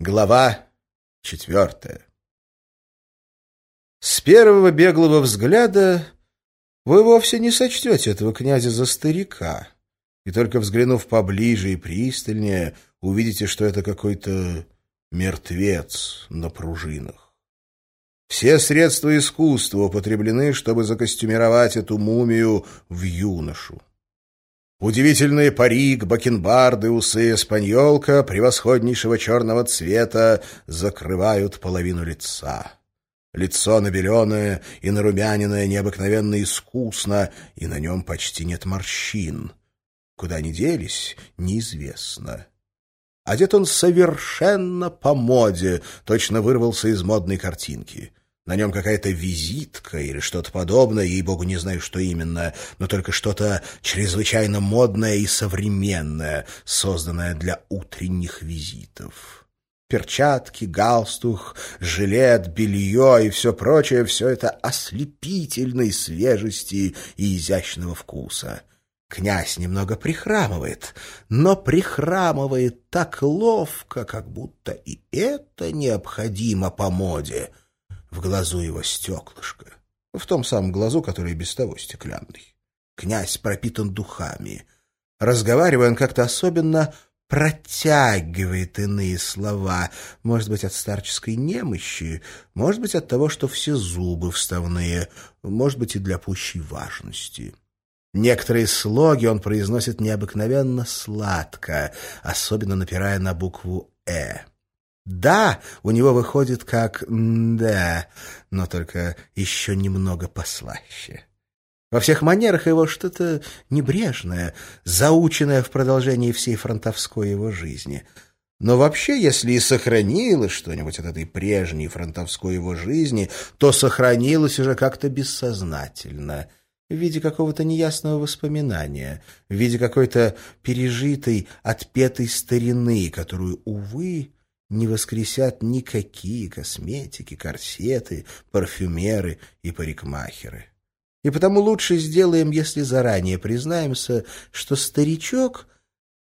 Глава четвертая С первого беглого взгляда вы вовсе не сочтете этого князя за старика, и только взглянув поближе и пристальнее, увидите, что это какой-то мертвец на пружинах. Все средства искусства употреблены, чтобы закостюмировать эту мумию в юношу. Удивительные парик, бакенбарды, усы эспаньолка превосходнейшего черного цвета закрывают половину лица. Лицо набеленное и нарумяненное необыкновенно искусно, и на нем почти нет морщин. Куда они делись, неизвестно. Одет он совершенно по моде, точно вырвался из модной картинки. На нем какая-то визитка или что-то подобное, ей-богу, не знаю, что именно, но только что-то чрезвычайно модное и современное, созданное для утренних визитов. Перчатки, галстух, жилет, белье и все прочее — все это ослепительной свежести и изящного вкуса. Князь немного прихрамывает, но прихрамывает так ловко, как будто и это необходимо по моде — в глазу его стеклышко. В том самом глазу, который без того стеклянный. Князь пропитан духами. Разговаривая, он как-то особенно протягивает иные слова, может быть, от старческой немощи, может быть, от того, что все зубы вставные, может быть, и для пущей важности. Некоторые слоги он произносит необыкновенно сладко, особенно напирая на букву «э». «Да» у него выходит как «да», но только еще немного послаще. Во всех манерах его что-то небрежное, заученное в продолжении всей фронтовской его жизни. Но вообще, если и сохранилось что-нибудь от этой прежней фронтовской его жизни, то сохранилось уже как-то бессознательно, в виде какого-то неясного воспоминания, в виде какой-то пережитой, отпетой старины, которую, увы, не воскресят никакие косметики, корсеты, парфюмеры и парикмахеры. И потому лучше сделаем, если заранее признаемся, что старичок,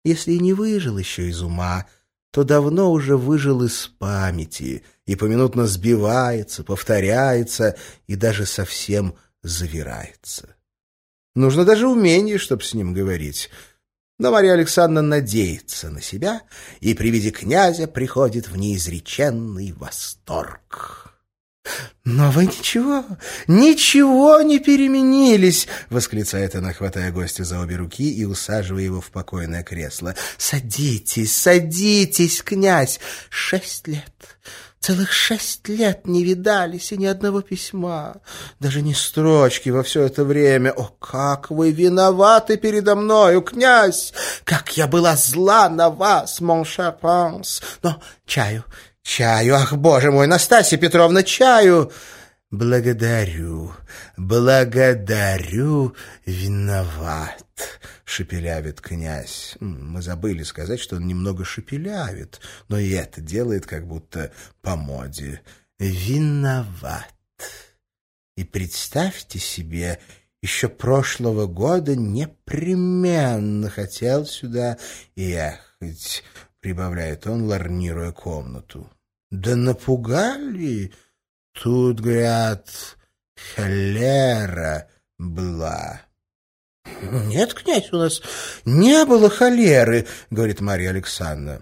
если и не выжил еще из ума, то давно уже выжил из памяти и поминутно сбивается, повторяется и даже совсем завирается. Нужно даже умение, чтобы с ним говорить — но Мария Александровна надеется на себя и при виде князя приходит в неизреченный восторг. «Но вы ничего, ничего не переменились!» — восклицает она, хватая гостя за обе руки и усаживая его в покойное кресло. «Садитесь, садитесь, князь! Шесть лет, Целых шесть лет не видались, и ни одного письма, даже ни строчки во все это время. О, как вы виноваты передо мною, князь! Как я была зла на вас, мон шапанс! Но чаю, чаю, ах, боже мой, Настасья Петровна, чаю! Благодарю, благодарю, виноват шепелявит князь. Мы забыли сказать, что он немного шепелявит, но и это делает как будто по моде. Виноват. И представьте себе, еще прошлого года непременно хотел сюда ехать, прибавляет он, ларнируя комнату. Да напугали! Тут, говорят, холера была. «Нет, князь, у нас не было холеры», — говорит Марья Александровна.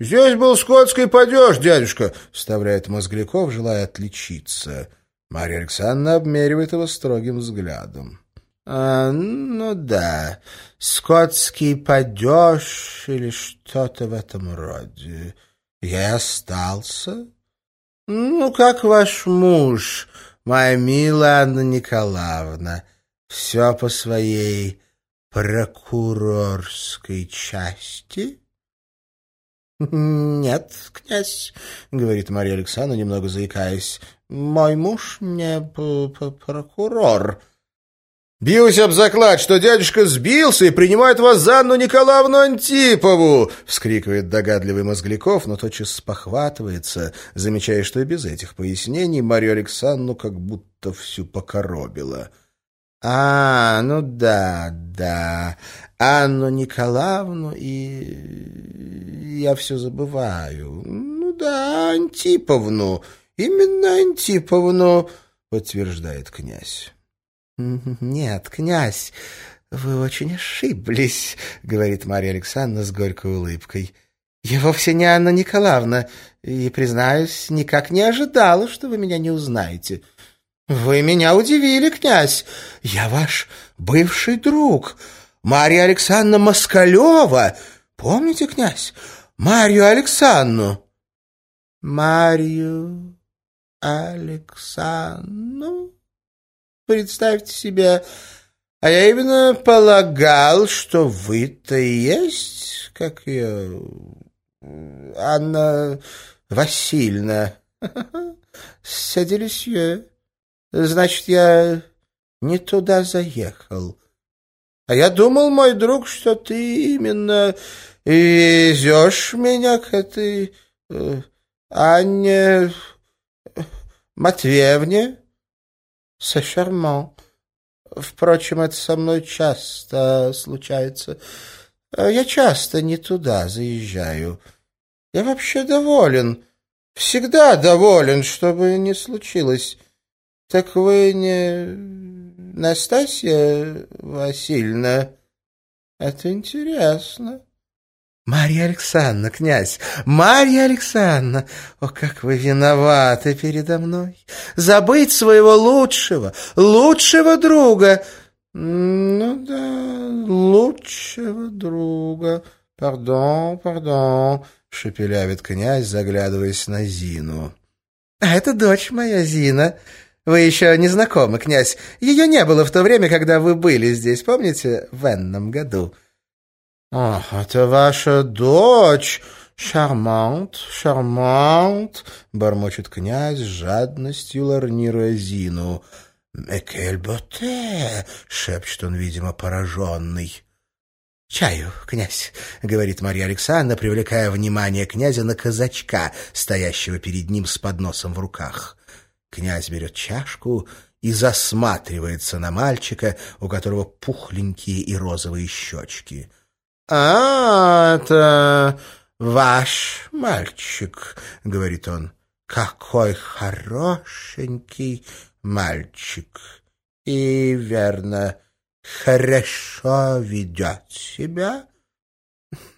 «Здесь был скотский падеж, дядюшка», — вставляет Мозгляков, желая отличиться. Марья Александровна обмеривает его строгим взглядом. «А, ну да, скотский падеж или что-то в этом роде. Я и остался. Ну, как ваш муж, моя милая Анна Николаевна» все по своей прокурорской части? — Нет, князь, — говорит Мария Александровна, немного заикаясь, — мой муж не прокурор. — Бьюсь об заклад, что дядюшка сбился и принимает вас за Анну Николаевну Антипову! — вскрикивает догадливый Мозгляков, но тотчас спохватывается, замечая, что и без этих пояснений Марию Александровну как будто всю покоробила. — а, ну да, да. Анну Николаевну и... Я все забываю. Ну да, Антиповну, именно Антиповну, подтверждает князь. Нет, князь, вы очень ошиблись, говорит Марья Александровна с горькой улыбкой. Я вовсе не Анна Николаевна, и, признаюсь, никак не ожидала, что вы меня не узнаете. Вы меня удивили, князь. Я ваш бывший друг, Марья Александровна Москалева. Помните, князь, Марью Александровну? Марью Александровну? Представьте себе, а я именно полагал, что вы-то и есть, как я, Анна Васильевна. Саделисье. Значит, я не туда заехал. А я думал, мой друг, что ты именно везешь меня к этой э, Анне Матвеевне. Сашарман. Впрочем, это со мной часто случается. Я часто не туда заезжаю. Я вообще доволен. Всегда доволен, что бы ни случилось. Так вы не Настасья Васильевна? Это интересно. Марья Александровна, князь, Марья Александровна, о, как вы виноваты передо мной. Забыть своего лучшего, лучшего друга. Ну да, лучшего друга. Пардон, пардон, шепелявит князь, заглядываясь на Зину. А это дочь моя Зина. Вы еще не знакомы, князь. Ее не было в то время, когда вы были здесь, помните, в энном году. «Ах, это ваша дочь! Шармант, шармант!» — бормочет князь жадностью, ларнируя Зину. «Экель боте!» — шепчет он, видимо, пораженный. «Чаю, князь», — говорит Марья Александровна, привлекая внимание князя на казачка, стоящего перед ним с подносом в руках. Князь берет чашку и засматривается на мальчика, у которого пухленькие и розовые щечки — «А, это ваш мальчик», — говорит он. «Какой хорошенький мальчик! И, верно, хорошо ведет себя».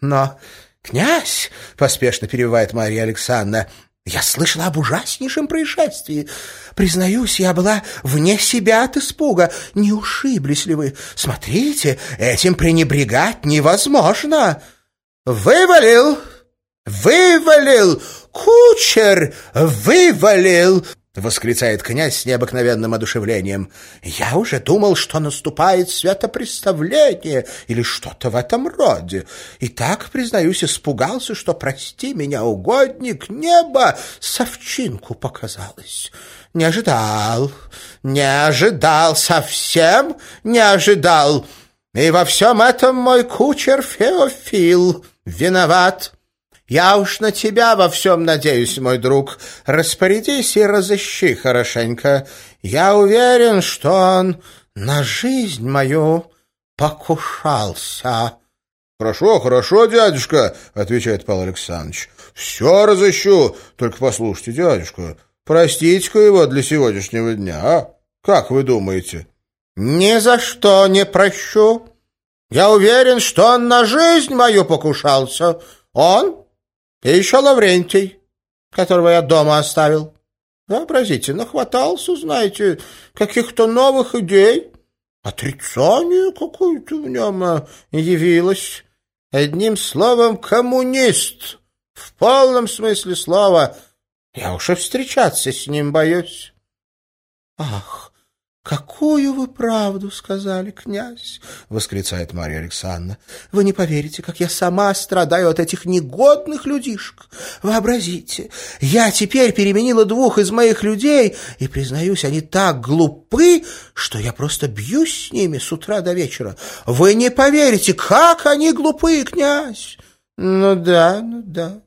«Но, князь!» — поспешно перебивает Марья Александровна. Я слышала об ужаснейшем происшествии. Признаюсь, я была вне себя от испуга. Не ушиблись ли вы? Смотрите, этим пренебрегать невозможно. Вывалил, вывалил, кучер вывалил, — восклицает князь с необыкновенным одушевлением. «Я уже думал, что наступает светопреставление или что-то в этом роде. И так, признаюсь, испугался, что, прости меня, угодник, небо совчинку показалось. Не ожидал, не ожидал, совсем не ожидал. И во всем этом мой кучер Феофил виноват». Я уж на тебя во всем надеюсь, мой друг. Распорядись и разыщи хорошенько. Я уверен, что он на жизнь мою покушался». «Хорошо, хорошо, дядюшка», — отвечает Павел Александрович. «Все разыщу. Только послушайте, дядюшка, простите-ка его для сегодняшнего дня, а? Как вы думаете?» «Ни за что не прощу. Я уверен, что он на жизнь мою покушался. Он и еще Лаврентий, которого я дома оставил. Вообразите, нахватался, знаете, каких-то новых идей. Отрицание какое-то в нем а, явилось. Одним словом, коммунист. В полном смысле слова. Я уж и встречаться с ним боюсь. Ах, «Какую вы правду сказали, князь!» — восклицает Марья Александровна. «Вы не поверите, как я сама страдаю от этих негодных людишек. Вообразите, я теперь переменила двух из моих людей, и, признаюсь, они так глупы, что я просто бьюсь с ними с утра до вечера. Вы не поверите, как они глупы, князь!» «Ну да, ну да.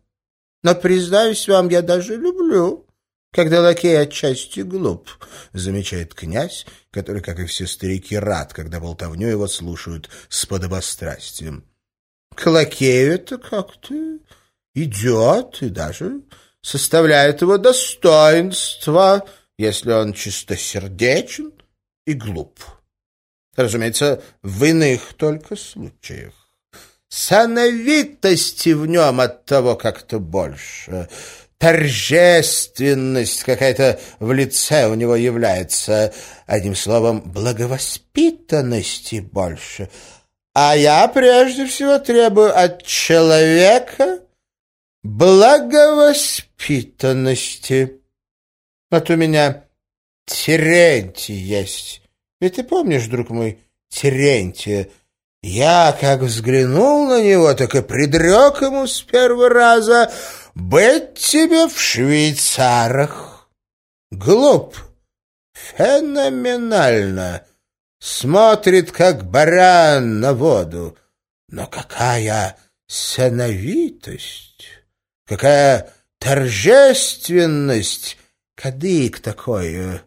Но, признаюсь вам, я даже люблю когда лакей отчасти глуп, — замечает князь, который, как и все старики, рад, когда болтовню его слушают с подобострастием. К лакею это как-то идет и даже составляет его достоинство, если он чистосердечен и глуп. Разумеется, в иных только случаях. Сановитости в нем от того как-то больше. Торжественность какая-то в лице у него является. Одним словом, благовоспитанности больше. А я прежде всего требую от человека благовоспитанности. Вот у меня Терентий есть. Ведь ты помнишь, друг мой, Терентия? Я как взглянул на него, так и предрек ему с первого раза быть тебе в швейцарах. Глуп, феноменально, смотрит, как баран на воду. Но какая сановитость, какая торжественность, кадык такой, э,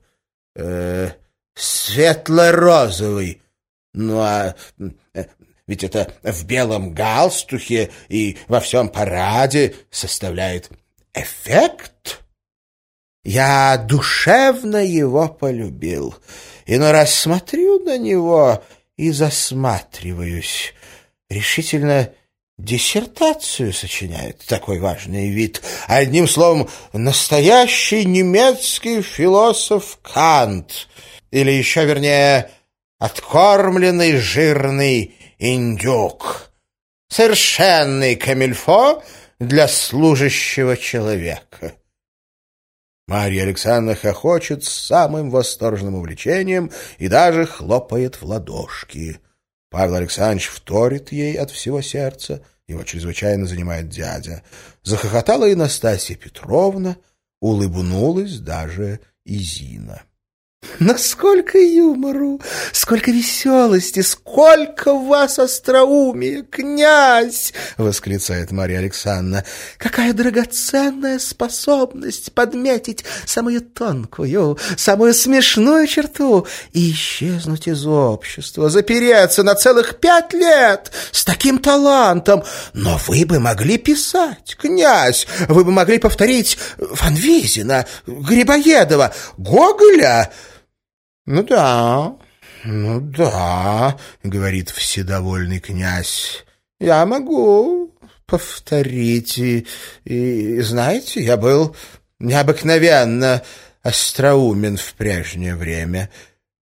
э, светло-розовый. Ну, а ведь это в белом галстухе и во всем параде составляет эффект. Я душевно его полюбил. и но рассмотрю на него и засматриваюсь. Решительно диссертацию сочиняет такой важный вид. Одним словом, настоящий немецкий философ Кант. Или еще, вернее, откормленный жирный индюк. Совершенный камильфо для служащего человека. Марья Александровна хохочет с самым восторженным увлечением и даже хлопает в ладошки. Павел Александрович вторит ей от всего сердца, его чрезвычайно занимает дядя. Захохотала и Настасья Петровна, улыбнулась даже и Зина. Насколько юмору, сколько веселости, сколько в вас остроумия, князь! — восклицает Марья Александровна. — Какая драгоценная способность подметить самую тонкую, самую смешную черту и исчезнуть из общества, запереться на целых пять лет с таким талантом. Но вы бы могли писать, князь, вы бы могли повторить Фанвизина, Грибоедова, Гоголя... «Ну да, ну да», — говорит вседовольный князь, — «я могу повторить. И, и, знаете, я был необыкновенно остроумен в прежнее время.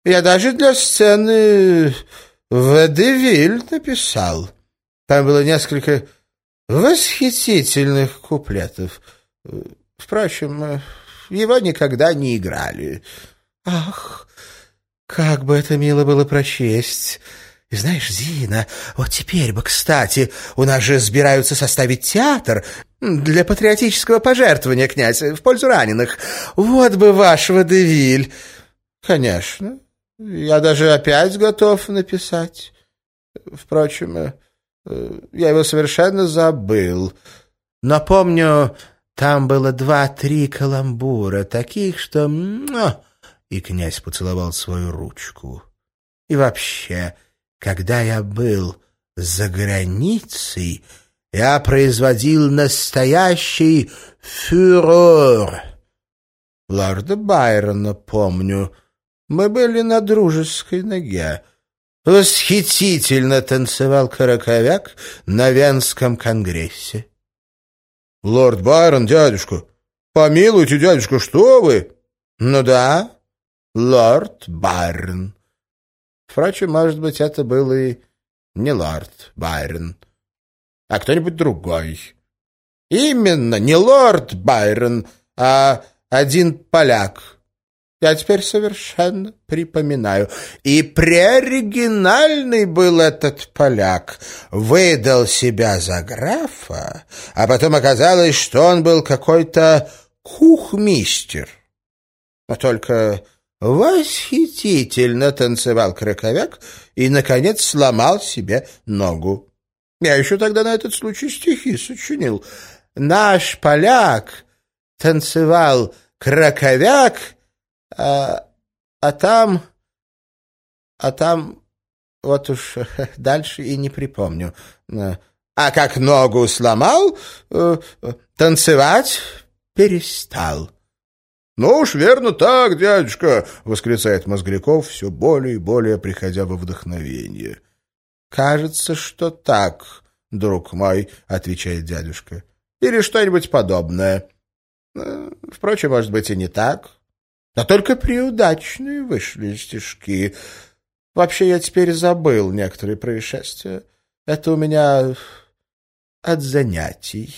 Я даже для сцены «Водевиль» написал. Там было несколько восхитительных куплетов. Впрочем, его никогда не играли. Ах, как бы это мило было прочесть. И знаешь, Зина, вот теперь бы, кстати, у нас же собираются составить театр для патриотического пожертвования, князь, в пользу раненых. Вот бы ваш водевиль. Конечно, я даже опять готов написать. Впрочем, э, я его совершенно забыл. Напомню, там было два-три каламбура, таких, что и князь поцеловал свою ручку. И вообще, когда я был за границей, я производил настоящий фюрор. Лорда Байрона помню. Мы были на дружеской ноге. Восхитительно танцевал Караковяк на Венском конгрессе. — Лорд Байрон, дядюшка, помилуйте, дядюшка, что вы? — Ну да, лорд Байрон. Впрочем, может быть, это был и не лорд Байрон, а кто-нибудь другой. Именно, не лорд Байрон, а один поляк. Я теперь совершенно припоминаю. И преоригинальный был этот поляк. Выдал себя за графа, а потом оказалось, что он был какой-то кухмистер. Но только Восхитительно танцевал краковяк и, наконец, сломал себе ногу. Я еще тогда на этот случай стихи сочинил. Наш поляк танцевал краковяк, а, а там... А там... Вот уж дальше и не припомню. А как ногу сломал, э, танцевать перестал. — Ну уж верно так, дядюшка! — восклицает Мозгляков, все более и более приходя во вдохновение. — Кажется, что так, друг мой, — отвечает дядюшка. — Или что-нибудь подобное. Э, впрочем, может быть, и не так. Но только приудачные вышли стишки. Вообще, я теперь забыл некоторые происшествия. Это у меня от занятий.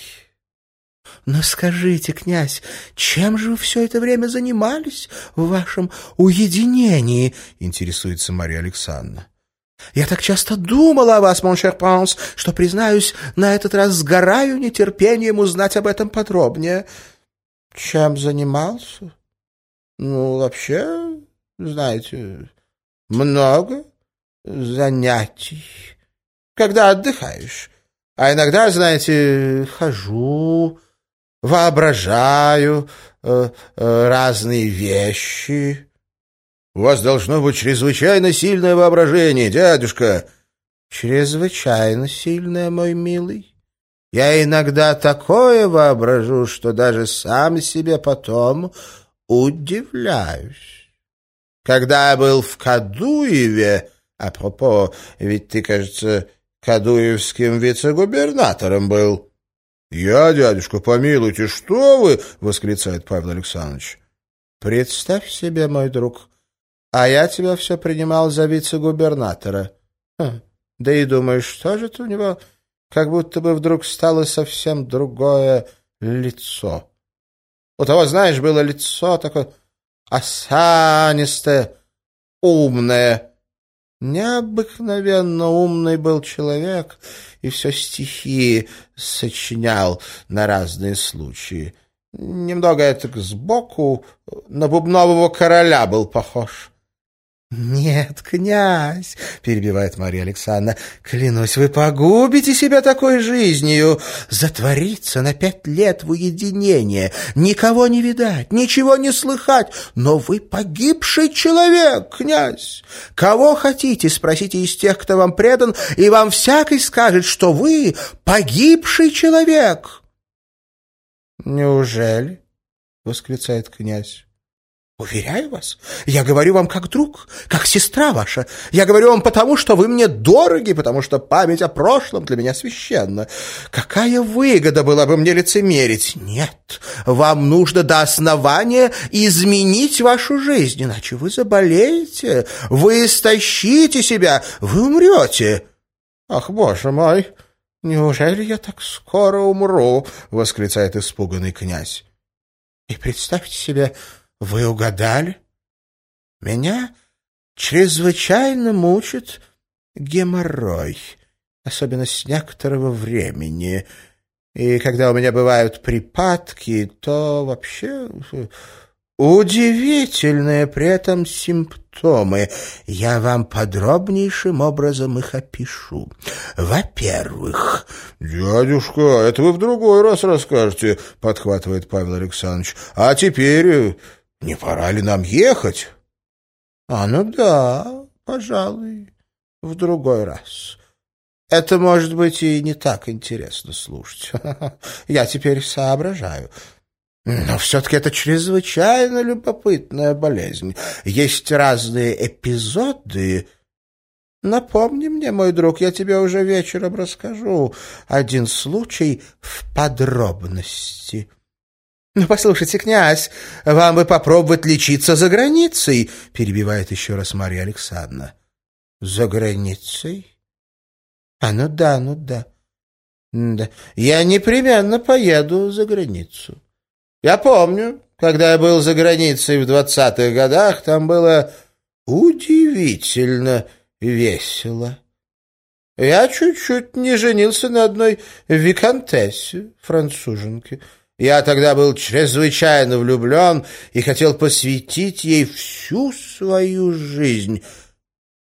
Но скажите, князь, чем же вы все это время занимались в вашем уединении? Интересуется Мария Александровна. Я так часто думала о вас, моншер Пранс, что, признаюсь, на этот раз сгораю нетерпением узнать об этом подробнее. Чем занимался? Ну, вообще, знаете, много занятий. Когда отдыхаешь. А иногда, знаете, хожу, воображаю э, э, разные вещи. У вас должно быть чрезвычайно сильное воображение, дядюшка. Чрезвычайно сильное, мой милый. Я иногда такое воображу, что даже сам себе потом удивляюсь. Когда я был в Кадуеве, апропо, ведь ты, кажется, кадуевским вице-губернатором был, «Я, дядюшка, помилуйте, что вы!» — восклицает Павел Александрович. «Представь себе, мой друг, а я тебя все принимал за вице-губернатора. Хм, да и думаешь, что же это у него как будто бы вдруг стало совсем другое лицо. У того, знаешь, было лицо такое осанистое, умное, Необыкновенно умный был человек и все стихи сочинял на разные случаи. Немного это сбоку на бубнового короля был похож. «Нет, князь», — перебивает Мария Александровна, — «клянусь, вы погубите себя такой жизнью. Затвориться на пять лет в уединение, никого не видать, ничего не слыхать. Но вы погибший человек, князь. Кого хотите, спросите из тех, кто вам предан, и вам всякий скажет, что вы погибший человек». «Неужели?» — восклицает князь. Уверяю вас, я говорю вам как друг, как сестра ваша. Я говорю вам потому, что вы мне дороги, потому что память о прошлом для меня священна. Какая выгода была бы мне лицемерить? Нет, вам нужно до основания изменить вашу жизнь, иначе вы заболеете, вы истощите себя, вы умрете. Ах, боже мой, неужели я так скоро умру? — восклицает испуганный князь. И представьте себе, вы угадали? Меня чрезвычайно мучит геморрой, особенно с некоторого времени. И когда у меня бывают припадки, то вообще Удивительные при этом симптомы. Я вам подробнейшим образом их опишу. Во-первых... — Дядюшка, это вы в другой раз расскажете, — подхватывает Павел Александрович. — А теперь не пора ли нам ехать? — А ну да, пожалуй, в другой раз. Это, может быть, и не так интересно слушать. Я теперь соображаю. Но все-таки это чрезвычайно любопытная болезнь. Есть разные эпизоды. Напомни мне, мой друг, я тебе уже вечером расскажу один случай в подробности. «Ну, послушайте, князь, вам бы попробовать лечиться за границей», — перебивает еще раз Марья Александровна. «За границей? А, ну да, ну да. Да, я непременно поеду за границу. Я помню, когда я был за границей в двадцатых годах, там было удивительно весело. Я чуть-чуть не женился на одной виконтессе, француженке». Я тогда был чрезвычайно влюблен и хотел посвятить ей всю свою жизнь.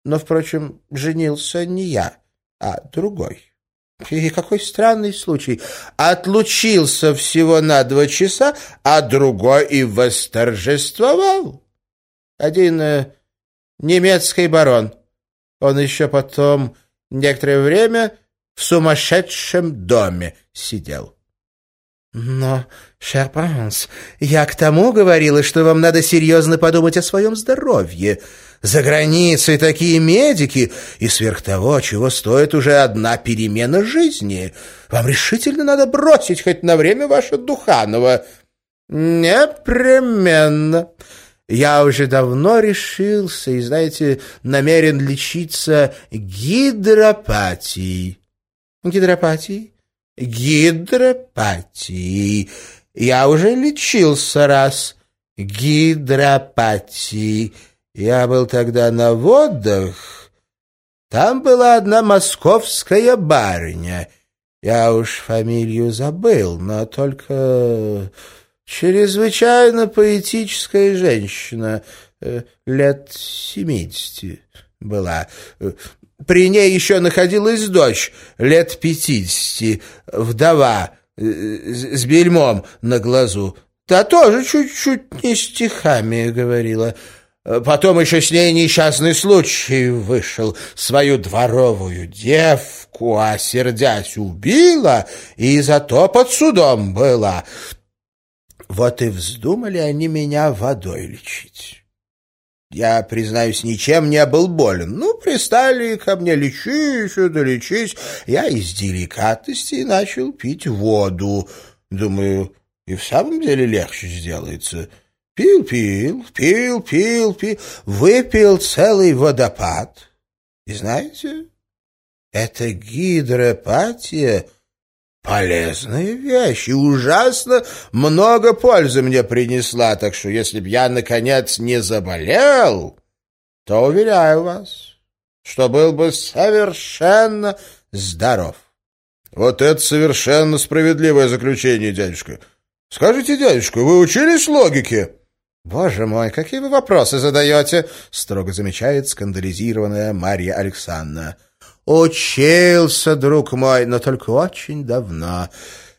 Но, впрочем, женился не я, а другой. И какой странный случай. Отлучился всего на два часа, а другой и восторжествовал. Один э, немецкий барон. Он еще потом некоторое время в сумасшедшем доме сидел. «Но, шер Пранс, я к тому говорила, что вам надо серьезно подумать о своем здоровье. За границей такие медики, и сверх того, чего стоит уже одна перемена жизни. Вам решительно надо бросить хоть на время ваше Духанова». «Непременно. Я уже давно решился и, знаете, намерен лечиться гидропатией». «Гидропатией?» Гидропатией. Я уже лечился раз гидропатией. Я был тогда на водах. Там была одна московская барыня. Я уж фамилию забыл, но только чрезвычайно поэтическая женщина, э, лет семидесяти была. При ней еще находилась дочь, лет пятидесяти, вдова, э, с бельмом на глазу. Та тоже чуть-чуть не стихами говорила. Потом еще с ней несчастный случай вышел. Свою дворовую девку, осердясь, убила и зато под судом была. Вот и вздумали они меня водой лечить. Я, признаюсь, ничем не был болен. Ну, пристали ко мне, лечись, да лечись. Я из деликатности начал пить воду. Думаю, и в самом деле легче сделается. Пил, пил, пил, пил, пил, выпил целый водопад. И знаете, это гидропатия — Полезная вещь и ужасно много пользы мне принесла, так что если б я, наконец, не заболел, то, уверяю вас, что был бы совершенно здоров. Вот это совершенно справедливое заключение, дядюшка. Скажите, дядюшка, вы учились логике? «Боже мой, какие вы вопросы задаете!» — строго замечает скандализированная Марья Александровна. Учился, друг мой, но только очень давно.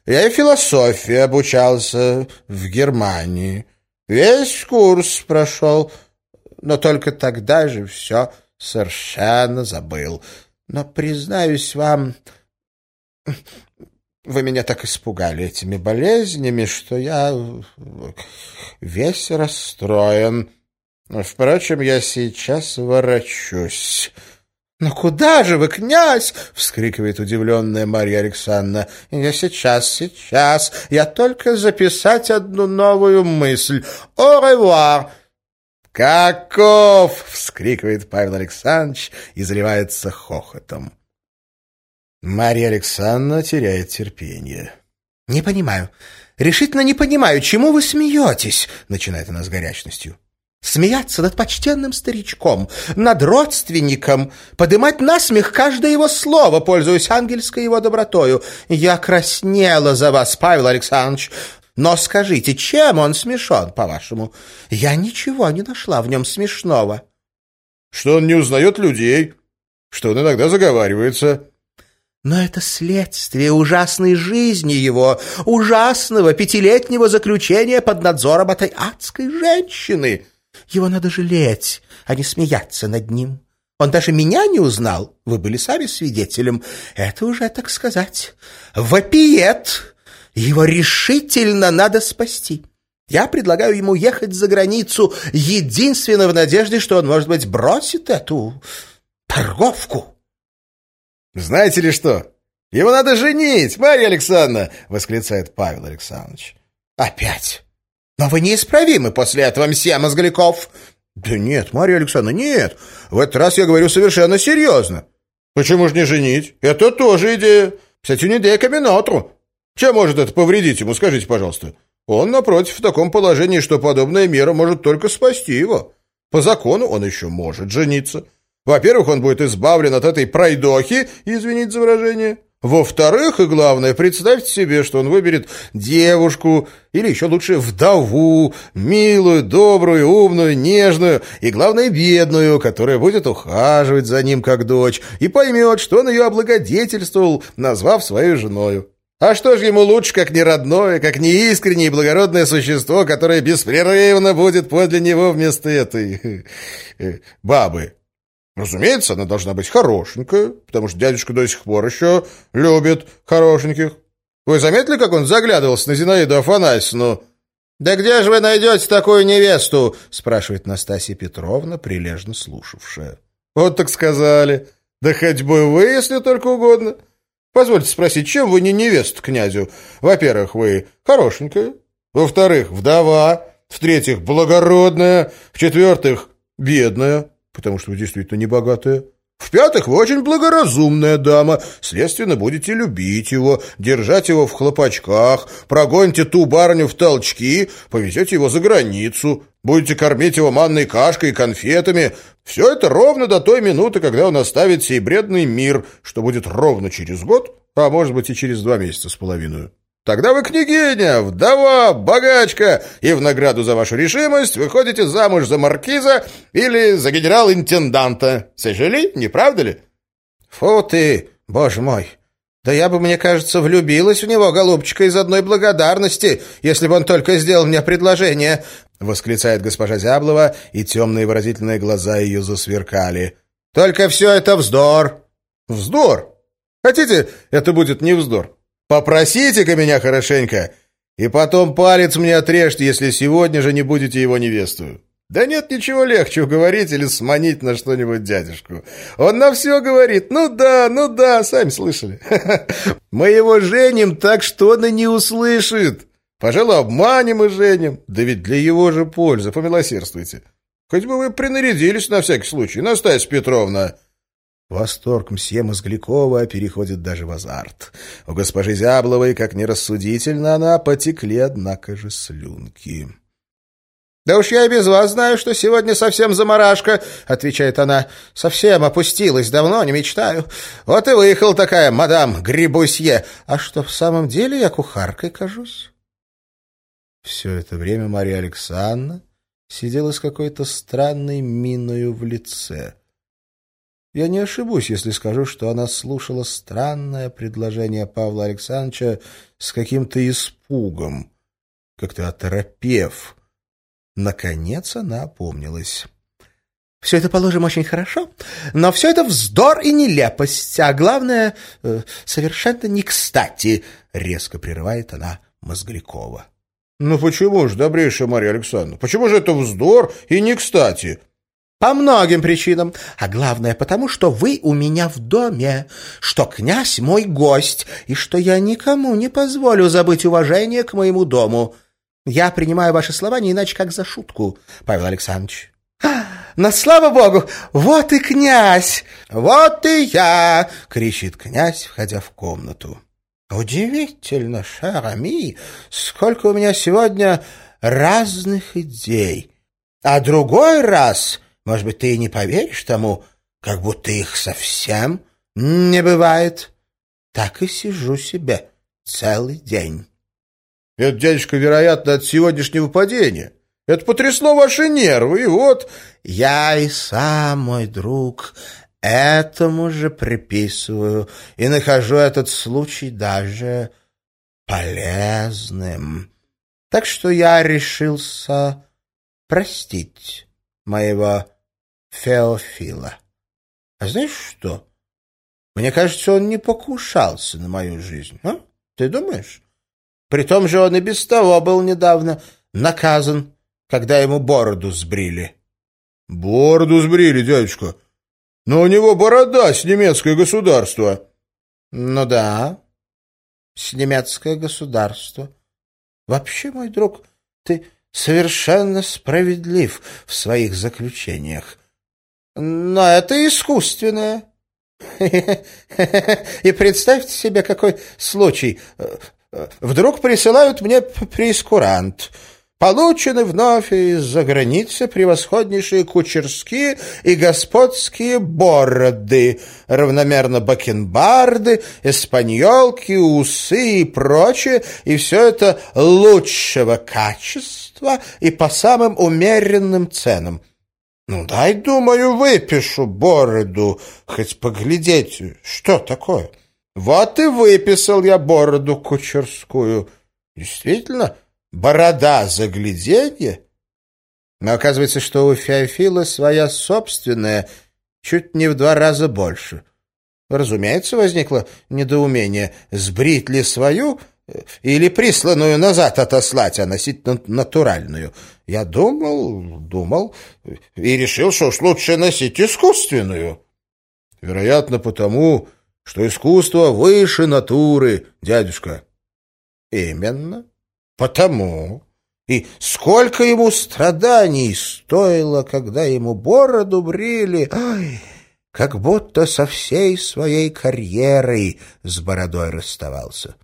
Я и философии обучался в Германии. Весь курс прошел, но только тогда же все совершенно забыл. Но, признаюсь вам, вы меня так испугали этими болезнями, что я весь расстроен. Впрочем, я сейчас ворочусь». «Но куда же вы, князь?» — вскрикивает удивленная Марья Александровна. «Я сейчас, сейчас. Я только записать одну новую мысль. Au revoir!» «Каков!» — вскрикивает Павел Александрович и заливается хохотом. Марья Александровна теряет терпение. «Не понимаю, решительно не понимаю, чему вы смеетесь?» — начинает она с горячностью смеяться над почтенным старичком, над родственником, подымать насмех каждое его слово, пользуясь ангельской его добротою. Я краснела за вас, Павел Александрович, но скажите, чем он смешон, по-вашему? Я ничего не нашла в нем смешного. Что он не узнает людей, что он иногда заговаривается. Но это следствие ужасной жизни его, ужасного пятилетнего заключения под надзором этой адской женщины. Его надо жалеть, а не смеяться над ним. Он даже меня не узнал. Вы были сами свидетелем. Это уже, так сказать, вопиет. Его решительно надо спасти. Я предлагаю ему ехать за границу, единственно в надежде, что он, может быть, бросит эту торговку. «Знаете ли что? Его надо женить, Марья Александровна!» — восклицает Павел Александрович. «Опять? Но вы неисправимы после этого, мсье Мозгляков. Да нет, Марья Александровна, нет. В этот раз я говорю совершенно серьезно. Почему же не женить? Это тоже идея. Кстати, не идея каменотру. Чем может это повредить ему, скажите, пожалуйста? Он, напротив, в таком положении, что подобная мера может только спасти его. По закону он еще может жениться. Во-первых, он будет избавлен от этой пройдохи, извините за выражение. Во-вторых, и главное, представьте себе, что он выберет девушку, или еще лучше вдову, милую, добрую, умную, нежную и, главное, бедную, которая будет ухаживать за ним как дочь и поймет, что он ее облагодетельствовал, назвав своей женою. А что же ему лучше, как не родное, как не искреннее и благородное существо, которое беспрерывно будет подле него вместо этой э, бабы? Разумеется, она должна быть хорошенькая, потому что дядюшка до сих пор еще любит хорошеньких. Вы заметили, как он заглядывался на Зинаиду Афанасьевну?» «Да где же вы найдете такую невесту?» — спрашивает Настасья Петровна, прилежно слушавшая. «Вот так сказали. Да хоть бы вы, если только угодно. Позвольте спросить, чем вы не невеста князю? Во-первых, вы хорошенькая. Во-вторых, вдова. В-третьих, благородная. В-четвертых, бедная, потому что вы действительно небогатая. В-пятых, вы очень благоразумная дама, следственно, будете любить его, держать его в хлопачках, прогоните ту барню в толчки, повезете его за границу, будете кормить его манной кашкой и конфетами. Все это ровно до той минуты, когда он оставит сей бредный мир, что будет ровно через год, а может быть и через два месяца с половиной. Тогда вы княгиня, вдова, богачка, и в награду за вашу решимость выходите замуж за маркиза или за генерал-интенданта. Сожали, не правда ли? Фу ты, боже мой! Да я бы, мне кажется, влюбилась в него, голубчика, из одной благодарности, если бы он только сделал мне предложение, — восклицает госпожа Зяблова, и темные выразительные глаза ее засверкали. Только все это вздор. Вздор? Хотите, это будет не вздор? Попросите-ка меня хорошенько, и потом палец мне отрежьте, если сегодня же не будете его невесту. Да нет ничего легче уговорить или сманить на что-нибудь дядюшку. Он на все говорит. Ну да, ну да, сами слышали. Мы его женим так, что он и не услышит. Пожалуй, обманем и женим. Да ведь для его же пользы, помилосердствуйте. Хоть бы вы принарядились на всякий случай, Настасья Петровна. Восторг мсье Мозглякова переходит даже в азарт. У госпожи Зябловой, как нерассудительно она, потекли, однако же, слюнки. «Да уж я и без вас знаю, что сегодня совсем заморашка», — отвечает она. «Совсем опустилась, давно не мечтаю. Вот и выехал такая мадам Грибусье. А что, в самом деле я кухаркой кажусь?» Все это время Мария Александровна сидела с какой-то странной миною в лице — я не ошибусь, если скажу, что она слушала странное предложение Павла Александровича с каким-то испугом, как-то оторопев. Наконец она опомнилась. «Все это, положим, очень хорошо, но все это вздор и нелепость, а главное, э, совершенно не кстати», — резко прерывает она Мозглякова. «Ну почему же, добрейшая Мария Александровна, почему же это вздор и не кстати?» По многим причинам, а главное потому, что вы у меня в доме, что князь мой гость, и что я никому не позволю забыть уважение к моему дому. Я принимаю ваши слова не иначе, как за шутку, Павел Александрович. Но, слава богу, вот и князь! Вот и я! — кричит князь, входя в комнату. Удивительно, Шарами, сколько у меня сегодня разных идей. А другой раз может быть, ты и не поверишь тому, как будто их совсем не бывает. Так и сижу себе целый день. — Это, дядюшка, вероятно, от сегодняшнего падения. Это потрясло ваши нервы, и вот... — Я и сам, мой друг, этому же приписываю и нахожу этот случай даже полезным. Так что я решился простить моего Феофила. А знаешь что? Мне кажется, он не покушался на мою жизнь. А? Ты думаешь? При том же он и без того был недавно наказан, когда ему бороду сбрили. — Бороду сбрили, дядюшка. Но у него борода с немецкое государство. — Ну да, с немецкое государство. Вообще, мой друг, ты совершенно справедлив в своих заключениях. Но это искусственное. И представьте себе, какой случай. Вдруг присылают мне прескурант. Получены вновь из-за границы превосходнейшие кучерские и господские бороды, равномерно бакенбарды, эспаньолки, усы и прочее, и все это лучшего качества и по самым умеренным ценам. Ну, дай, думаю, выпишу бороду, хоть поглядеть, что такое. Вот и выписал я бороду кучерскую. Действительно, борода загляденье. Но оказывается, что у Феофила своя собственная, чуть не в два раза больше. Разумеется, возникло недоумение, сбрить ли свою или присланную назад отослать, а носить натуральную. Я думал, думал и решил, что уж лучше носить искусственную. Вероятно, потому, что искусство выше натуры, дядюшка. Именно. Потому. И сколько ему страданий стоило, когда ему бороду брили, ай, как будто со всей своей карьерой с бородой расставался.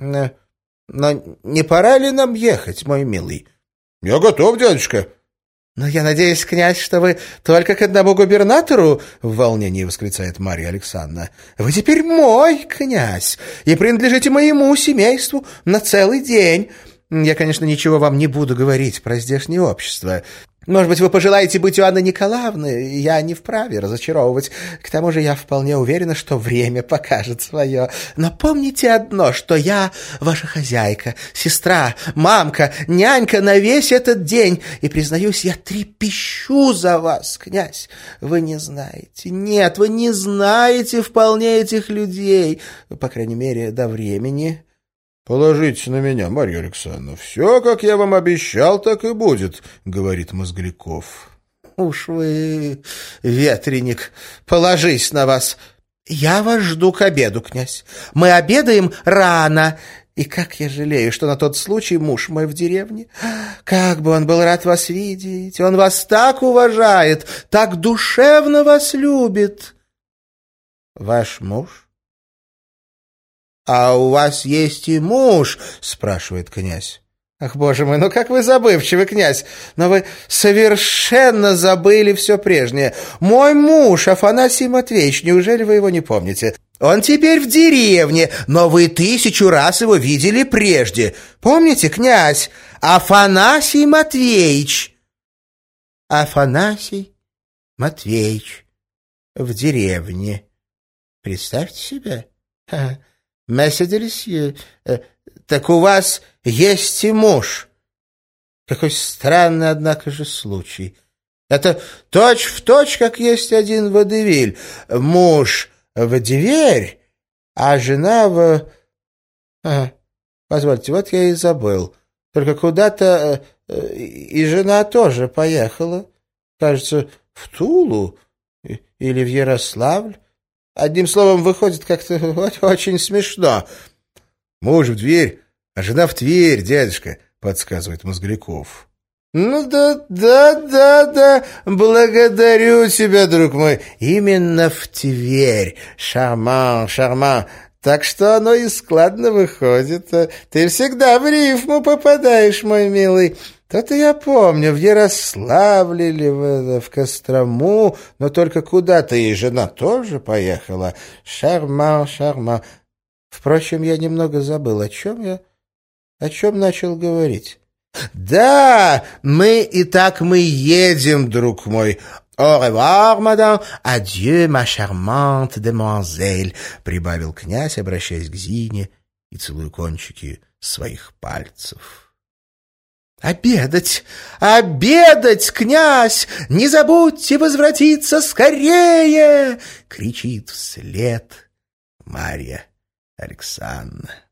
Но, не пора ли нам ехать, мой милый? — Я готов, дядюшка. — Но я надеюсь, князь, что вы только к одному губернатору, — в волнении восклицает Марья Александровна. — Вы теперь мой князь и принадлежите моему семейству на целый день. Я, конечно, ничего вам не буду говорить про здешнее общество. Может быть, вы пожелаете быть у Анны Николаевны? Я не вправе разочаровывать. К тому же я вполне уверена, что время покажет свое. Но помните одно, что я ваша хозяйка, сестра, мамка, нянька на весь этот день. И, признаюсь, я трепещу за вас, князь. Вы не знаете, нет, вы не знаете вполне этих людей, по крайней мере, до времени». «Положитесь на меня, Марья Александровна. Все, как я вам обещал, так и будет», — говорит Мозгляков. «Уж вы, ветреник, положись на вас. Я вас жду к обеду, князь. Мы обедаем рано». И как я жалею, что на тот случай муж мой в деревне. Как бы он был рад вас видеть. Он вас так уважает, так душевно вас любит. Ваш муж? «А у вас есть и муж?» — спрашивает князь. «Ах, боже мой, ну как вы забывчивый, князь! Но вы совершенно забыли все прежнее. Мой муж, Афанасий Матвеевич, неужели вы его не помните? Он теперь в деревне, но вы тысячу раз его видели прежде. Помните, князь? Афанасий Матвеевич!» «Афанасий Матвеевич в деревне. Представьте себе!» «Месье Делисье, э, так у вас есть и муж». Какой странный, однако же, случай. Это точь-в-точь, точь, как есть один водевиль. Муж в дверь, а жена в... А, позвольте, вот я и забыл. Только куда-то... Э, и жена тоже поехала. Кажется, в Тулу или в Ярославль. Одним словом, выходит как-то очень смешно. Муж в дверь, а жена в Тверь, дядюшка, подсказывает Мозгляков. «Ну да, да, да, да, благодарю тебя, друг мой. Именно в Тверь. Шарман, шарман. Так что оно и складно выходит. Ты всегда в рифму попадаешь, мой милый. То-то я помню, в Ярославле или в, в Кострому, но только куда-то и жена тоже поехала. Шарма, шарма. Впрочем, я немного забыл, о чем я... о чем начал говорить. «Да, мы и так мы едем, друг мой. Au revoir, мадам. Adieu, ma charmante demoiselle», — прибавил князь, обращаясь к Зине и целуя кончики своих пальцев. «Обедать! Обедать, князь! Не забудьте возвратиться скорее!» — кричит вслед Марья Александровна.